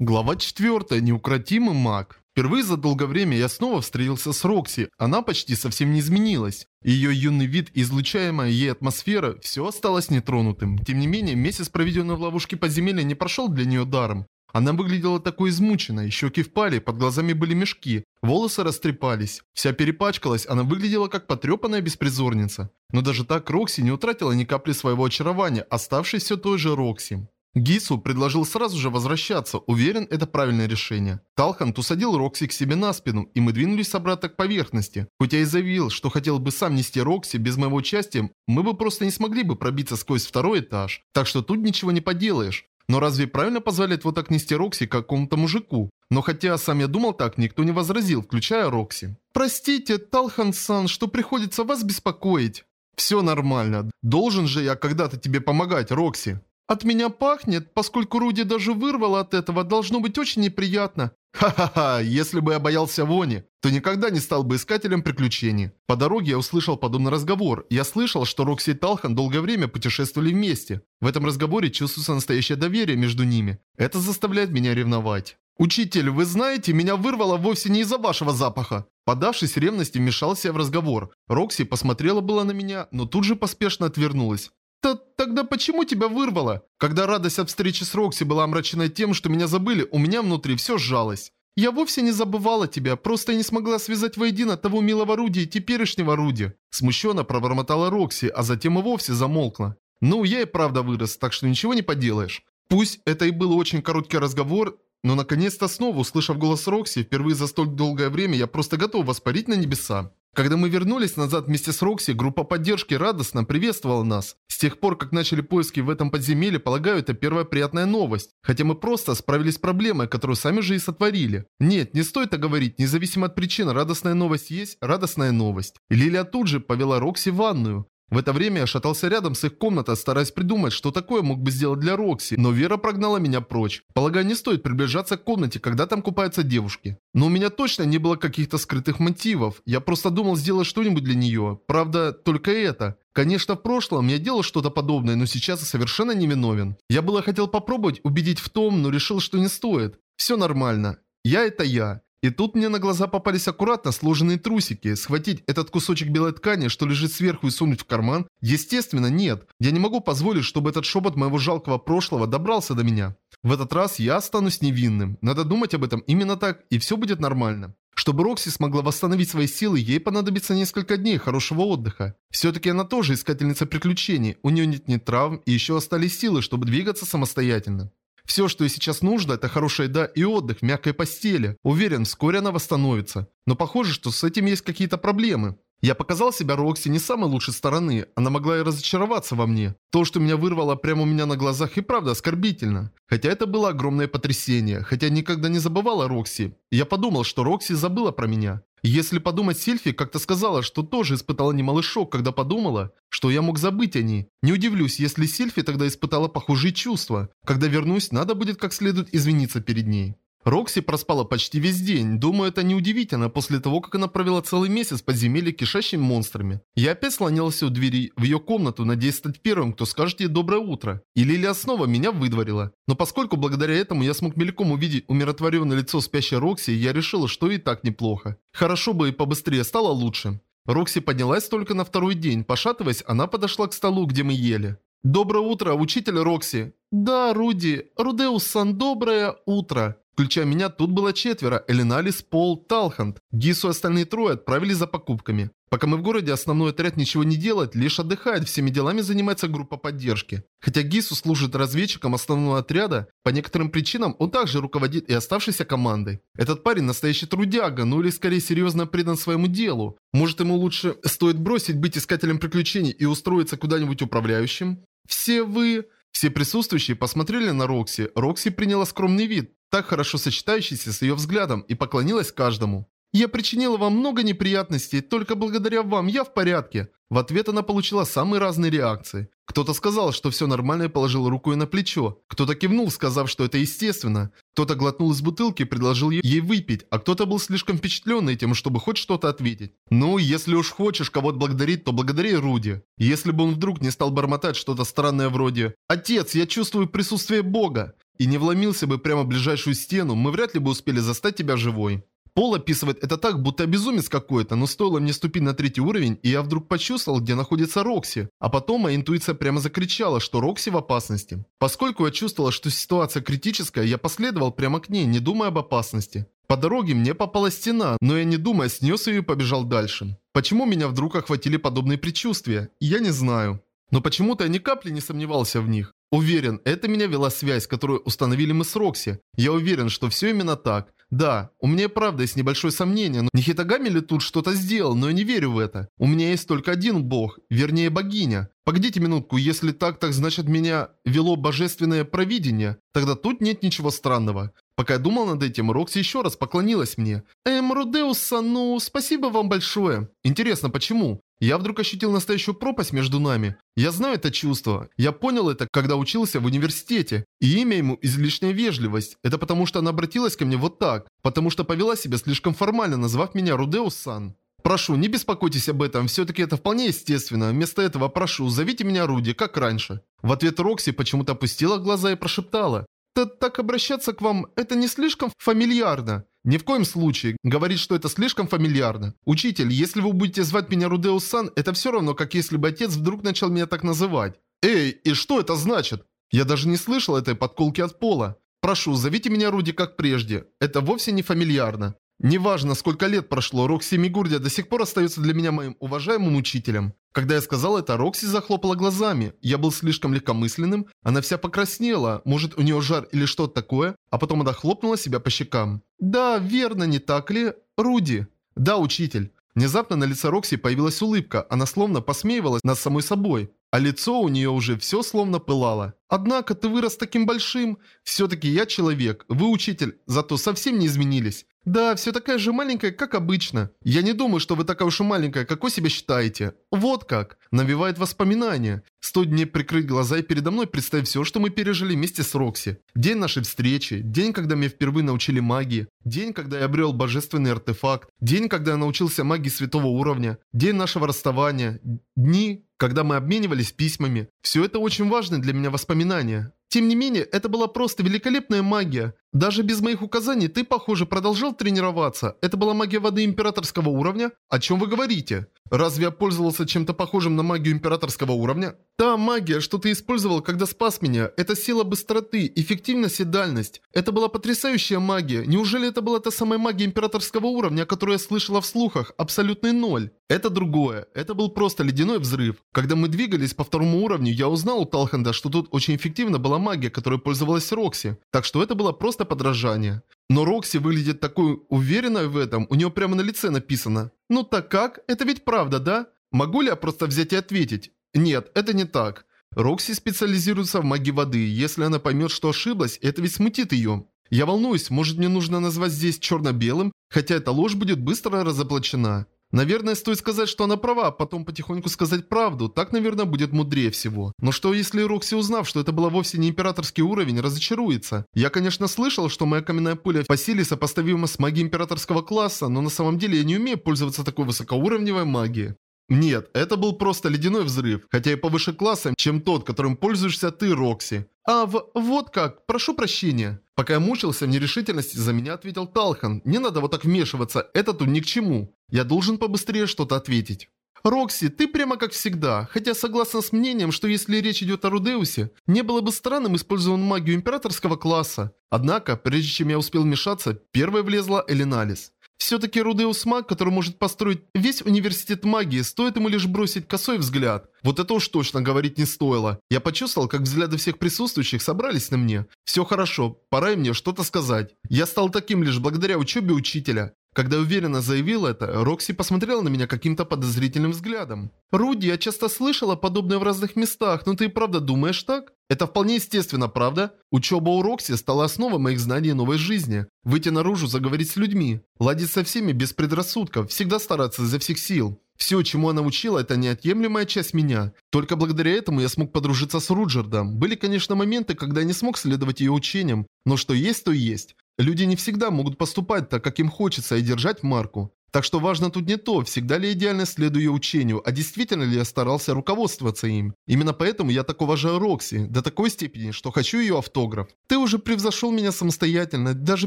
Глава 4. Неукротимый маг. Впервые за долгое время я снова встретился с Рокси. Она почти совсем не изменилась. Ее юный вид и излучаемая ей атмосфера, все осталось нетронутым. Тем не менее, месяц, проведенный в ловушке подземелья, не прошел для нее даром. Она выглядела такой измученной, щеки впали, под глазами были мешки, волосы растрепались. Вся перепачкалась, она выглядела как потрепанная беспризорница. Но даже так Рокси не утратила ни капли своего очарования, оставшись все той же Рокси. Гису предложил сразу же возвращаться, уверен, это правильное решение. Талхант усадил Рокси к себе на спину, и мы двинулись обратно к поверхности. Хоть я и заявил, что хотел бы сам нести Рокси, без моего участия мы бы просто не смогли бы пробиться сквозь второй этаж. Так что тут ничего не поделаешь. Но разве правильно позволять вот так нести Рокси какому-то мужику? Но хотя сам я думал так, никто не возразил, включая Рокси. «Простите, Талхан-сан, что приходится вас беспокоить». «Все нормально. Должен же я когда-то тебе помогать, Рокси». От меня пахнет, поскольку Руди даже вырвало от этого, должно быть очень неприятно. Ха-ха-ха, если бы я боялся вони, то никогда не стал бы искателем приключений. По дороге я услышал подобный разговор. Я слышал, что Рокси и Талхан долгое время путешествовали вместе. В этом разговоре чувствуется настоящее доверие между ними. Это заставляет меня ревновать. «Учитель, вы знаете, меня вырвало вовсе не из-за вашего запаха». Подавшись ревности, вмешался в разговор. Рокси посмотрела было на меня, но тут же поспешно отвернулась. «То тогда почему тебя вырвало?» Когда радость от встречи с Рокси была омрачена тем, что меня забыли, у меня внутри все сжалось. «Я вовсе не забывала тебя, просто не смогла связать воедино того милого Руди и теперешнего Руди». Смущенно пробормотала Рокси, а затем и вовсе замолкла. «Ну, я и правда вырос, так что ничего не поделаешь». Пусть это и был очень короткий разговор, но наконец-то снова, услышав голос Рокси, впервые за столь долгое время я просто готов воспарить на небеса. Когда мы вернулись назад вместе с Рокси, группа поддержки радостно приветствовала нас. С тех пор, как начали поиски в этом подземелье, полагаю, это первая приятная новость. Хотя мы просто справились с проблемой, которую сами же и сотворили. Нет, не стоит так говорить, независимо от причин, радостная новость есть, радостная новость. Лилия тут же повела Рокси в ванную. В это время я шатался рядом с их комнатой, стараясь придумать, что такое мог бы сделать для Рокси, но Вера прогнала меня прочь. Полагаю, не стоит приближаться к комнате, когда там купаются девушки. Но у меня точно не было каких-то скрытых мотивов, я просто думал сделать что-нибудь для нее. Правда, только это. Конечно, в прошлом я делал что-то подобное, но сейчас я совершенно не виновен. Я было хотел попробовать убедить в том, но решил, что не стоит. Все нормально. Я это я. И тут мне на глаза попались аккуратно сложенные трусики. Схватить этот кусочек белой ткани, что лежит сверху и сунуть в карман? Естественно, нет. Я не могу позволить, чтобы этот шепот моего жалкого прошлого добрался до меня. В этот раз я останусь невинным. Надо думать об этом именно так, и все будет нормально. Чтобы Рокси смогла восстановить свои силы, ей понадобится несколько дней хорошего отдыха. Все-таки она тоже искательница приключений, у нее нет ни травм и еще остались силы, чтобы двигаться самостоятельно. Все, что ей сейчас нужно, это хорошая еда и отдых в мягкой постели. Уверен, вскоре она восстановится. Но похоже, что с этим есть какие-то проблемы. Я показал себя Рокси не самой лучшей стороны, она могла и разочароваться во мне. То, что меня вырвало прямо у меня на глазах и правда оскорбительно. Хотя это было огромное потрясение, хотя никогда не забывала Рокси. Я подумал, что Рокси забыла про меня. Если подумать, Сильфи как-то сказала, что тоже испытала немалый шок, когда подумала, что я мог забыть о ней. Не удивлюсь, если Сильфи тогда испытала похожие чувства. Когда вернусь, надо будет как следует извиниться перед ней. Рокси проспала почти весь день. Думаю, это неудивительно после того, как она провела целый месяц в подземелье, кишащем монстрами. Я опять слонялся у двери в ее комнату, надеясь стать первым, кто скажет ей доброе утро. И Лилия снова меня выдворила. Но поскольку благодаря этому я смог мельком увидеть умиротворенное лицо спящей Рокси, я решил, что и так неплохо. Хорошо бы ей побыстрее стало лучше. Рокси поднялась только на второй день. Пошатываясь, она подошла к столу, где мы ели. «Доброе утро, учитель Рокси!» «Да, Руди. Рудеус-сан, доброе утро!» Включая меня, тут было четверо. Элиналис, Пол, Талхант. Гису и остальные трое отправились за покупками. Пока мы в городе, основной отряд ничего не делает, лишь отдыхает, всеми делами занимается группа поддержки. Хотя Гису служит разведчиком основного отряда, по некоторым причинам он также руководит и оставшейся командой. Этот парень настоящий трудяга, ну или скорее серьезно предан своему делу. Может ему лучше стоит бросить быть искателем приключений и устроиться куда-нибудь управляющим? Все вы... Все присутствующие посмотрели на Рокси. Рокси приняла скромный вид, так хорошо сочетающийся с ее взглядом, и поклонилась каждому. Я причинила вам много неприятностей, только благодаря вам я в порядке. В ответ она получила самые разные реакции. Кто-то сказал, что все нормально и положил руку ей на плечо. Кто-то кивнул, сказав, что это естественно. Кто-то глотнул из бутылки и предложил ей выпить, а кто-то был слишком впечатлен этим, чтобы хоть что-то ответить. Ну, если уж хочешь кого-то благодарить, то благодари Руди. Если бы он вдруг не стал бормотать что-то странное вроде «Отец, я чувствую присутствие Бога», и не вломился бы прямо в ближайшую стену, мы вряд ли бы успели застать тебя живой. Пол описывает это так, будто безумец какой-то, но стоило мне ступить на третий уровень, и я вдруг почувствовал, где находится Рокси. А потом моя интуиция прямо закричала, что Рокси в опасности. Поскольку я чувствовала, что ситуация критическая, я последовал прямо к ней, не думая об опасности. По дороге мне попала стена, но я не думая снес ее и побежал дальше. Почему меня вдруг охватили подобные предчувствия? Я не знаю. Но почему-то я ни капли не сомневался в них. Уверен, это меня вела связь, которую установили мы с Рокси. Я уверен, что все именно так. Да, у меня правда есть небольшое сомнение, но Нихитагами ли тут что-то сделал, но я не верю в это. У меня есть только один бог, вернее богиня. Погодите минутку, если так, так значит меня вело божественное провидение. Тогда тут нет ничего странного. Пока я думал над этим, Рокси еще раз поклонилась мне. «Эм, Рудеус-сан, ну, спасибо вам большое». Интересно, почему? Я вдруг ощутил настоящую пропасть между нами. Я знаю это чувство. Я понял это, когда учился в университете. И имя ему излишняя вежливость. Это потому, что она обратилась ко мне вот так. Потому что повела себя слишком формально, назвав меня Рудеус-сан. Прошу, не беспокойтесь об этом, все-таки это вполне естественно. Вместо этого прошу, зовите меня Руди, как раньше. В ответ Рокси почему-то опустила глаза и прошептала. «Так обращаться к вам, это не слишком фамильярно?» Ни в коем случае. Говорит, что это слишком фамильярно. Учитель, если вы будете звать меня Рудеус-сан, это все равно, как если бы отец вдруг начал меня так называть. Эй, и что это значит? Я даже не слышал этой подколки от пола. Прошу, зовите меня Руди как прежде. Это вовсе не фамильярно. Неважно, сколько лет прошло, Рокси Мигурдия до сих пор остается для меня моим уважаемым учителем. Когда я сказал это, Рокси захлопала глазами. Я был слишком легкомысленным, она вся покраснела, может у нее жар или что-то такое, а потом она хлопнула себя по щекам. «Да, верно, не так ли, Руди?» «Да, учитель». Внезапно на лице Рокси появилась улыбка, она словно посмеивалась над самой собой. А лицо у нее уже все словно пылало. «Однако ты вырос таким большим. Все-таки я человек, вы учитель, зато совсем не изменились. «Да, все такая же маленькая, как обычно. Я не думаю, что вы такая уж и маленькая, как вы себя считаете. Вот как. Навевает воспоминания. Стоит мне прикрыть глаза и передо мной представить все, что мы пережили вместе с Рокси. День нашей встречи, день, когда меня впервые научили магии, день, когда я обрел божественный артефакт, день, когда я научился магии святого уровня, день нашего расставания, дни, когда мы обменивались письмами. Все это очень важные для меня воспоминания. Тем не менее, это была просто великолепная магия. Даже без моих указаний ты, похоже, продолжал тренироваться. Это была магия воды императорского уровня? О чем вы говорите? Разве я пользовался чем-то похожим на магию императорского уровня? Та магия, что ты использовал, когда спас меня, это сила быстроты, эффективность и дальность. Это была потрясающая магия. Неужели это была та самая магия императорского уровня, которую я слышала в слухах? Абсолютный ноль. Это другое. Это был просто ледяной взрыв. Когда мы двигались по второму уровню, я узнал у Талханда, что тут очень эффективна была магия, которой пользовалась Рокси. Так что это было просто подражание. Но Рокси выглядит такой уверенной в этом, у нее прямо на лице написано. Ну так как? Это ведь правда, да? Могу ли я просто взять и ответить? Нет, это не так. Рокси специализируется в магии воды. Если она поймет, что ошиблась, это ведь смутит ее. Я волнуюсь, может мне нужно назвать здесь черно-белым, хотя эта ложь будет быстро разоблачена. Наверное, стоит сказать, что она права, а потом потихоньку сказать правду. Так, наверное, будет мудрее всего. Но что если Рокси, узнав, что это было вовсе не императорский уровень, разочаруется? Я, конечно, слышал, что моя каменная пуля по силе сопоставима с магией императорского класса, но на самом деле я не умею пользоваться такой высокоуровневой магией. Нет, это был просто ледяной взрыв, хотя и повыше классом, чем тот, которым пользуешься ты, Рокси. А в... вот как, прошу прощения. Пока я мучился в нерешительности, за меня ответил Талхан. Не надо вот так вмешиваться, это тут ни к чему. Я должен побыстрее что-то ответить. Рокси, ты прямо как всегда, хотя согласен с мнением, что если речь идет о Рудеусе, не было бы странным использовать магию императорского класса. Однако, прежде чем я успел вмешаться, первой влезла Элиналис. Все-таки Рудеус маг, который может построить весь университет магии, стоит ему лишь бросить косой взгляд. Вот это уж точно говорить не стоило. Я почувствовал, как взгляды всех присутствующих собрались на мне. Все хорошо, пора и мне что-то сказать. Я стал таким лишь благодаря учебе учителя. Когда уверенно заявил это, Рокси посмотрела на меня каким-то подозрительным взглядом. «Руди, я часто слышала подобное в разных местах, но ты правда думаешь так?» Это вполне естественно, правда? Учеба у Рокси стала основой моих знаний новой жизни. Выйти наружу, заговорить с людьми. Ладить со всеми без предрассудков, всегда стараться изо всех сил. Все, чему она учила, это неотъемлемая часть меня. Только благодаря этому я смог подружиться с Руджердом. Были, конечно, моменты, когда я не смог следовать ее учениям, но что есть, то есть. Люди не всегда могут поступать так, как им хочется, и держать марку. Так что важно тут не то, всегда ли идеально следую учению, а действительно ли я старался руководствоваться им. Именно поэтому я так уважаю Рокси, до такой степени, что хочу ее автограф. Ты уже превзошел меня самостоятельно, даже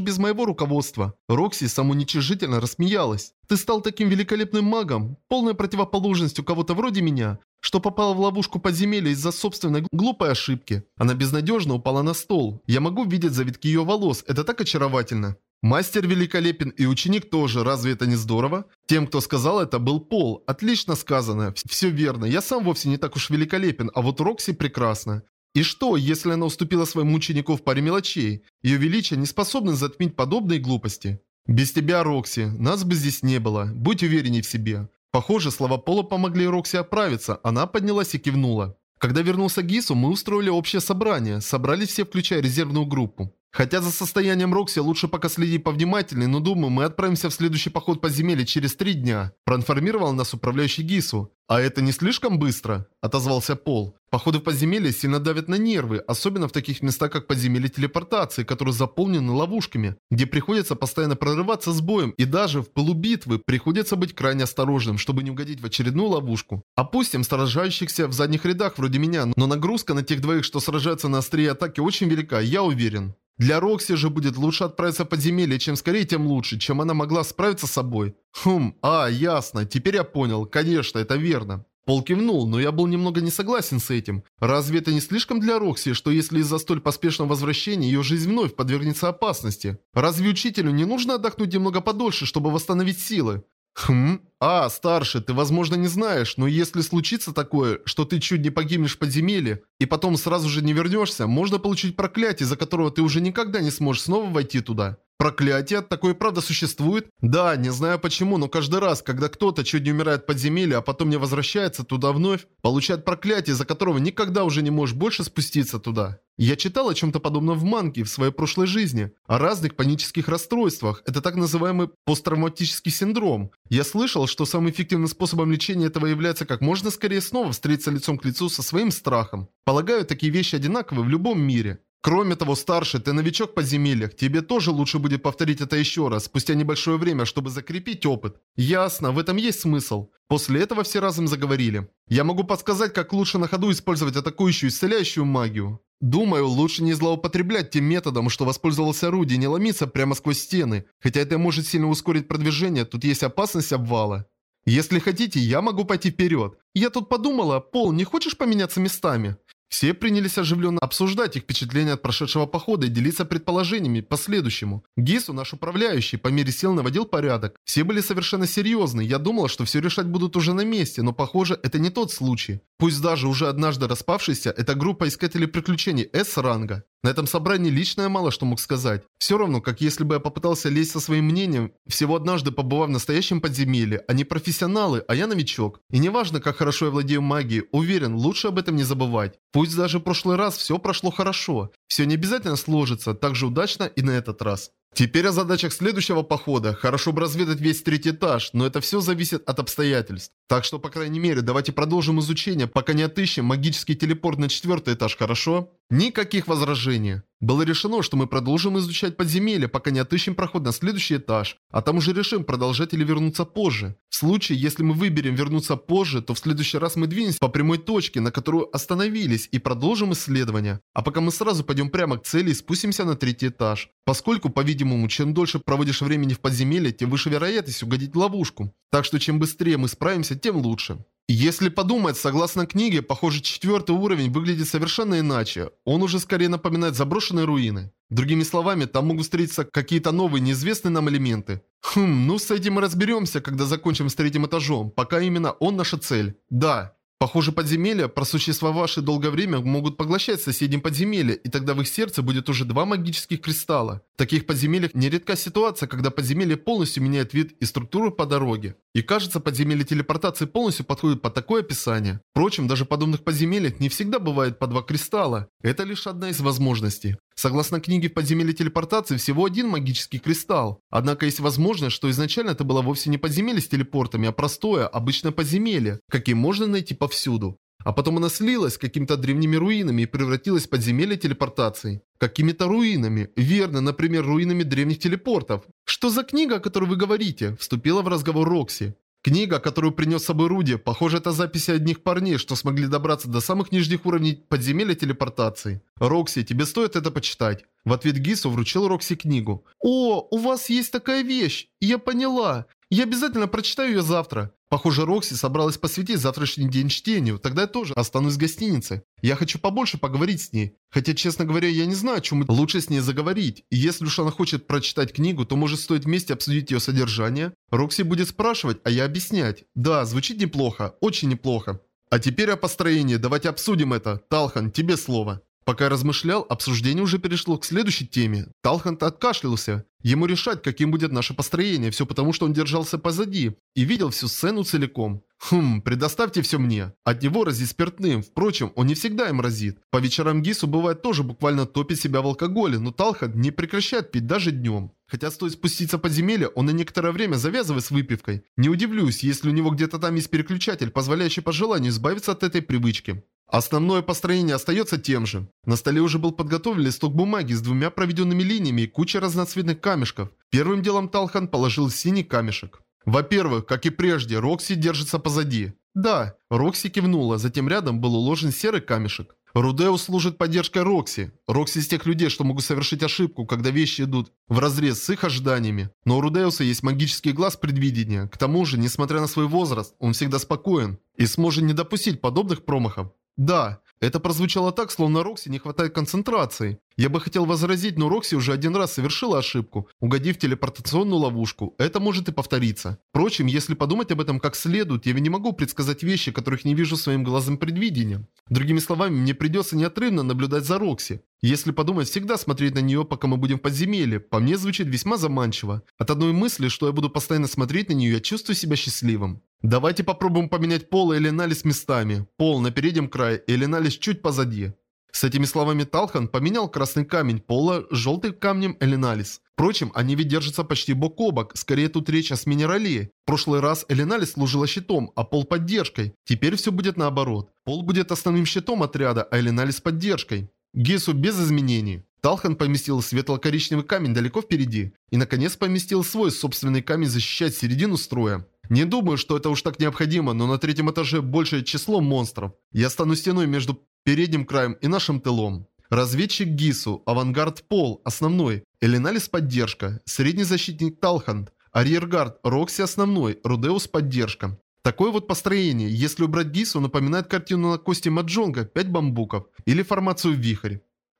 без моего руководства. Рокси самоуничижительно рассмеялась. Ты стал таким великолепным магом, полной противоположностью кого-то вроде меня, что попала в ловушку подземелья из-за собственной глупой ошибки. Она безнадежно упала на стол. Я могу видеть завитки ее волос, это так очаровательно. Мастер великолепен и ученик тоже, разве это не здорово? Тем, кто сказал это, был Пол. Отлично сказано. Все верно. Я сам вовсе не так уж великолепен, а вот Рокси прекрасна. И что, если она уступила своему ученику в паре мелочей? Ее величие не способны затмить подобные глупости. Без тебя, Рокси, нас бы здесь не было. Будь уверенней в себе. Похоже, слова Пола помогли Рокси оправиться. Она поднялась и кивнула. Когда вернулся Гису, мы устроили общее собрание. Собрались все, включая резервную группу. Хотя за состоянием Рокси лучше пока следить повнимательнее, но думаю, мы отправимся в следующий поход по земле через три дня. Проинформировал нас управляющий ГИСу. «А это не слишком быстро?» – отозвался Пол. «Походы в подземелье сильно давят на нервы, особенно в таких местах, как подземелье телепортации, которые заполнены ловушками, где приходится постоянно прорываться с боем, и даже в пылу битвы приходится быть крайне осторожным, чтобы не угодить в очередную ловушку. Опустим сражающихся в задних рядах вроде меня, но нагрузка на тех двоих, что сражаются на острие атаки, очень велика, я уверен». Для Рокси же будет лучше отправиться в подземелье, чем скорее, тем лучше, чем она могла справиться с собой. Хм, а, ясно, теперь я понял, конечно, это верно. Пол кивнул, но я был немного не согласен с этим. Разве это не слишком для Рокси, что если из-за столь поспешного возвращения ее жизнь вновь подвергнется опасности? Разве учителю не нужно отдохнуть немного подольше, чтобы восстановить силы? Хм? А, старший, ты, возможно, не знаешь, но если случится такое, что ты чуть не погибнешь в подземелье, и потом сразу же не вернешься, можно получить проклятие, из-за которого ты уже никогда не сможешь снова войти туда. Проклятие? Такое правда существует? Да, не знаю почему, но каждый раз, когда кто-то чуть не умирает в подземелье, а потом не возвращается туда вновь, получает проклятие, из-за которого никогда уже не можешь больше спуститься туда. Я читал о чем-то подобном в манге в своей прошлой жизни, о разных панических расстройствах, это так называемый посттравматический синдром. Я слышал, что самым эффективным способом лечения этого является как можно скорее снова встретиться лицом к лицу со своим страхом. Полагаю, такие вещи одинаковы в любом мире. Кроме того, старший, ты новичок в подземельях. Тебе тоже лучше будет повторить это еще раз, спустя небольшое время, чтобы закрепить опыт. Ясно, в этом есть смысл. После этого все разом заговорили. Я могу подсказать, как лучше на ходу использовать атакующую исцеляющую магию. Думаю, лучше не злоупотреблять тем методом, что воспользовался Руди, не ломиться прямо сквозь стены. Хотя это может сильно ускорить продвижение, тут есть опасность обвала. Если хотите, я могу пойти вперед. Я тут подумала, Пол, не хочешь поменяться местами? Все принялись оживленно обсуждать их впечатления от прошедшего похода и делиться предположениями по следующему. Гису, наш управляющий, по мере сил наводил порядок. Все были совершенно серьезны. Я думала, что все решать будут уже на месте, но похоже, это не тот случай. Пусть даже уже однажды распавшийся, это группа искателей приключений С-ранга. На этом собрании лично я мало что мог сказать. Все равно, как если бы я попытался лезть со своим мнением, всего однажды побывав в настоящем подземелье. Они профессионалы, а я новичок. И неважно, как хорошо я владею магией, уверен, лучше об этом не забывать. Пусть даже в прошлый раз все прошло хорошо. Все не обязательно сложится так же удачно и на этот раз. Теперь о задачах следующего похода. Хорошо бы разведать весь третий этаж, но это все зависит от обстоятельств. Так что, по крайней мере, давайте продолжим изучение, пока не отыщем магический телепорт на четвертый этаж, хорошо? Никаких возражений. Было решено, что мы продолжим изучать подземелье, пока не отыщем проход на следующий этаж, а там уже решим, продолжать или вернуться позже. В случае, если мы выберем вернуться позже, то в следующий раз мы двинемся по прямой точке, на которую остановились, и продолжим исследование. А пока мы сразу пойдем прямо к цели и спустимся на третий этаж. Поскольку, по-видимому, чем дольше проводишь времени в подземелье, тем выше вероятность угодить в ловушку. Так что чем быстрее мы справимся, тем лучше. Если подумать, согласно книге, похоже, четвертый уровень выглядит совершенно иначе. Он уже скорее напоминает заброшенные руины. Другими словами, там могут встретиться какие-то новые, неизвестные нам элементы. Хм, ну с этим мы разберемся, когда закончим с третьим этажом. Пока именно он наша цель. Да, Похоже, подземелья, просуществовавшие долгое время, могут поглощать соседние подземелья, и тогда в их сердце будет уже два магических кристалла. В таких подземельях нередка ситуация, когда подземелье полностью меняет вид и структуру по дороге. И кажется, подземелье телепортации полностью подходит под такое описание. Впрочем, даже подобных подземельях не всегда бывает по два кристалла. Это лишь одна из возможностей. Согласно книге в подземелье телепортации всего один магический кристалл. Однако есть возможность, что изначально это было вовсе не подземелье с телепортами, а простое, обычное подземелье, какие можно найти повсюду. А потом она слилась с какими-то древними руинами и превратилась в подземелье телепортации. Какими-то руинами. Верно, например, руинами древних телепортов. Что за книга, о которой вы говорите? Вступила в разговор Рокси. Книга, которую принес с собой Руди, похоже, это записи одних парней, что смогли добраться до самых нижних уровней подземелья телепортации. Рокси, тебе стоит это почитать. В ответ Гису вручил Рокси книгу. «О, у вас есть такая вещь! Я поняла. Я обязательно прочитаю ее завтра. Похоже, Рокси собралась посвятить завтрашний день чтению, тогда я тоже останусь в гостинице. Я хочу побольше поговорить с ней. Хотя, честно говоря, я не знаю, о чем лучше с ней заговорить. И если уж она хочет прочитать книгу, то может стоит вместе обсудить ее содержание? Рокси будет спрашивать, а я объяснять. Да, звучит неплохо, очень неплохо. А теперь о построении, давайте обсудим это. Талхан, тебе слово. Пока я размышлял, обсуждение уже перешло к следующей теме. Талхант откашлялся. Ему решать, каким будет наше построение, все потому, что он держался позади и видел всю сцену целиком. Хм, предоставьте все мне. От него разит спиртным, впрочем, он не всегда им разит. По вечерам Гису бывает тоже буквально топит себя в алкоголе, но Талхант не прекращает пить даже днем. Хотя стоит спуститься под земелье, он на некоторое время завязывает с выпивкой. Не удивлюсь, если у него где-то там есть переключатель, позволяющий по желанию избавиться от этой привычки. Основное построение остается тем же. На столе уже был подготовлен листок бумаги с двумя проведенными линиями и кучей разноцветных камешков. Первым делом Талхан положил синий камешек. Во-первых, как и прежде, Рокси держится позади. Да, Рокси кивнула, затем рядом был уложен серый камешек. Рудеус служит поддержкой Рокси. Рокси из тех людей, что могут совершить ошибку, когда вещи идут вразрез с их ожиданиями. Но у Рудеуса есть магический глаз предвидения. К тому же, несмотря на свой возраст, он всегда спокоен и сможет не допустить подобных промахов. Да, это прозвучало так, словно Рокси не хватает концентрации. Я бы хотел возразить, но Рокси уже один раз совершила ошибку, угодив в телепортационную ловушку. Это может и повториться. Впрочем, если подумать об этом как следует, я не могу предсказать вещи, которых не вижу своим глазом предвидения. Другими словами, мне придется неотрывно наблюдать за Рокси. Если подумать, всегда смотреть на нее, пока мы будем в подземелье, по мне звучит весьма заманчиво. От одной мысли, что я буду постоянно смотреть на нее, я чувствую себя счастливым. Давайте попробуем поменять пол и Эленалис местами. Пол на переднем крае и Эленалис чуть позади. С этими словами Талхан поменял красный камень пола желтым камнем Эленалис. Впрочем, они ведь держатся почти бок о бок, скорее тут речь о смене ролей. В прошлый раз Эленалис служила щитом, а пол поддержкой. Теперь все будет наоборот. Пол будет основным щитом отряда, а Эленалис поддержкой. Гесу без изменений. Талхан поместил светло-коричневый камень далеко впереди. И наконец поместил свой собственный камень защищать середину строя. Не думаю, что это уж так необходимо, но на третьем этаже большее число монстров. Я стану стеной между передним краем и нашим тылом. Разведчик Гису, авангард Пол, основной, Элиналис поддержка, средний защитник Талхант, арьергард Рокси основной, Рудеус поддержка. Такое вот построение, если убрать Гису, напоминает картину на кости Маджонга «Пять бамбуков» или формацию «Вихрь».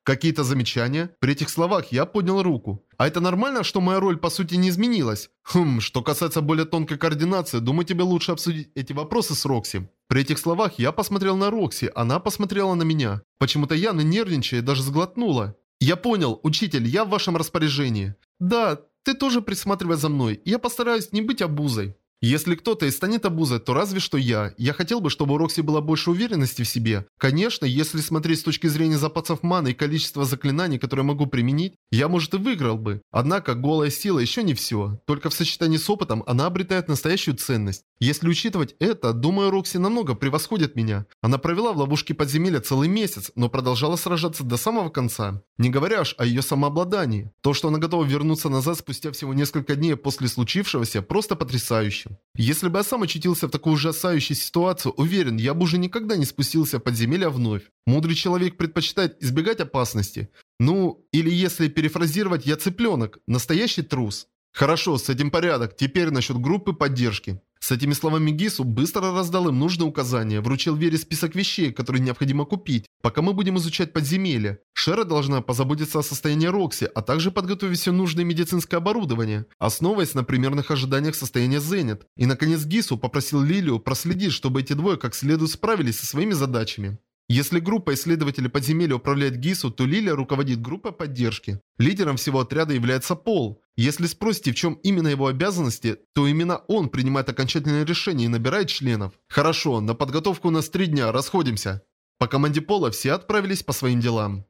Какие-то замечания? При этих словах я поднял руку. А это нормально, что моя роль по сути не изменилась? Хм, что касается более тонкой координации, думаю тебе лучше обсудить эти вопросы с Рокси. При этих словах я посмотрел на Рокси, она посмотрела на меня. Почему-то она, нервничая, даже сглотнула. «Я понял, учитель, я в вашем распоряжении». «Да, ты тоже присматривай за мной, я постараюсь не быть обузой». Если кто-то и станет обузой, то разве что я. Я хотел бы, чтобы у Рокси была больше уверенности в себе. Конечно, если смотреть с точки зрения запасов маны и количества заклинаний, которые могу применить, я, может, и выиграл бы. Однако голая сила еще не все. Только в сочетании с опытом она обретает настоящую ценность. Если учитывать это, думаю, Рокси намного превосходит меня. Она провела в ловушке подземелья целый месяц, но продолжала сражаться до самого конца. Не говоря уж о ее самообладании. То, что она готова вернуться назад спустя всего несколько дней после случившегося, просто потрясающе будущем. Если бы я сам очутился в такой ужасающей ситуации, уверен, я бы уже никогда не спустился в подземелье вновь. Мудрый человек предпочитает избегать опасности. Ну, или если перефразировать, я цыпленок, настоящий трус. Хорошо, с этим порядок. Теперь насчет группы поддержки. С этими словами Гису быстро раздал им нужные указания, вручил Вере список вещей, которые необходимо купить, пока мы будем изучать подземелье. Шера должна позаботиться о состоянии Рокси, а также подготовить все нужное медицинское оборудование, основываясь на примерных ожиданиях состояния Зенит. И наконец Гису попросил Лилию проследить, чтобы эти двое как следует справились со своими задачами. Если группа исследователей подземелья управляет ГИСу, то Лилия руководит группой поддержки. Лидером всего отряда является Пол. Если спросите, в чем именно его обязанности, то именно он принимает окончательное решение и набирает членов. Хорошо, на подготовку у нас три дня, расходимся. По команде Пола все отправились по своим делам.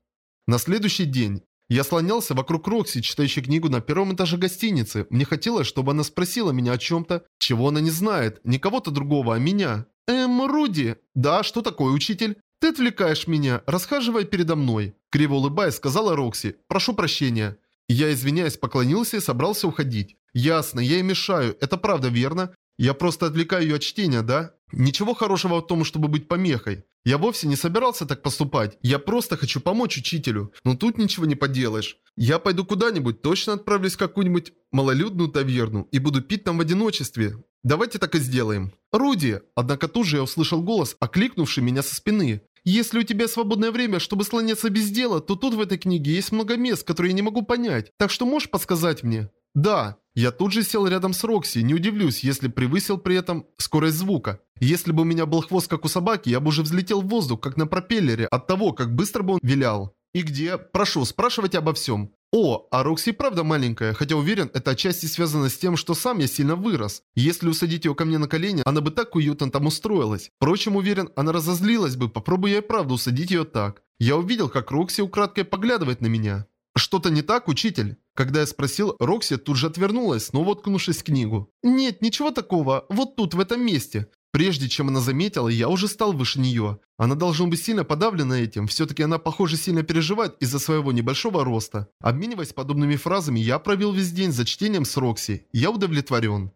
На следующий день я слонялся вокруг Рокси, читающей книгу на первом этаже гостиницы. Мне хотелось, чтобы она спросила меня о чем-то, чего она не знает. Не кого-то другого, а меня. «Эм, Руди!» «Да, что такое, учитель?» «Ты отвлекаешь меня, расхаживая передо мной», – криво улыбаясь, сказала Рокси. «Прошу прощения». Я, извиняясь, поклонился и собрался уходить. «Ясно, я ей мешаю, это правда верно? Я просто отвлекаю ее от чтения, да? Ничего хорошего в том, чтобы быть помехой. Я вовсе не собирался так поступать. Я просто хочу помочь учителю. Но тут ничего не поделаешь. Я пойду куда-нибудь, точно отправлюсь в какую-нибудь малолюдную таверну и буду пить там в одиночестве. Давайте так и сделаем. Руди! Однако тут же я услышал голос, окликнувший меня со спины. Если у тебя свободное время, чтобы слоняться без дела, то тут в этой книге есть много мест, которые я не могу понять. Так что можешь подсказать мне? Да. Я тут же сел рядом с Рокси, не удивлюсь, если превысил при этом скорость звука. Если бы у меня был хвост как у собаки, я бы уже взлетел в воздух, как на пропеллере, от того, как быстро бы он вилял. И где? Прошу, спрашивайте обо всем. О, а Рокси правда маленькая, хотя уверен, это отчасти связано с тем, что сам я сильно вырос. Если усадить ее ко мне на колени, она бы так уютно там устроилась. Впрочем, уверен, она разозлилась бы, попробуй я и правда усадить ее так. Я увидел, как Рокси украдкой поглядывает на меня. «Что-то не так, учитель?» Когда я спросил, Рокси тут же отвернулась, снова уткнувшись в книгу. «Нет, ничего такого. Вот тут, в этом месте. Прежде чем она заметила, я уже стал выше нее. Она должна быть сильно подавлена этим, все-таки она, похоже, сильно переживает из-за своего небольшого роста. Обмениваясь подобными фразами, я провел весь день за чтением с Рокси. Я удовлетворен.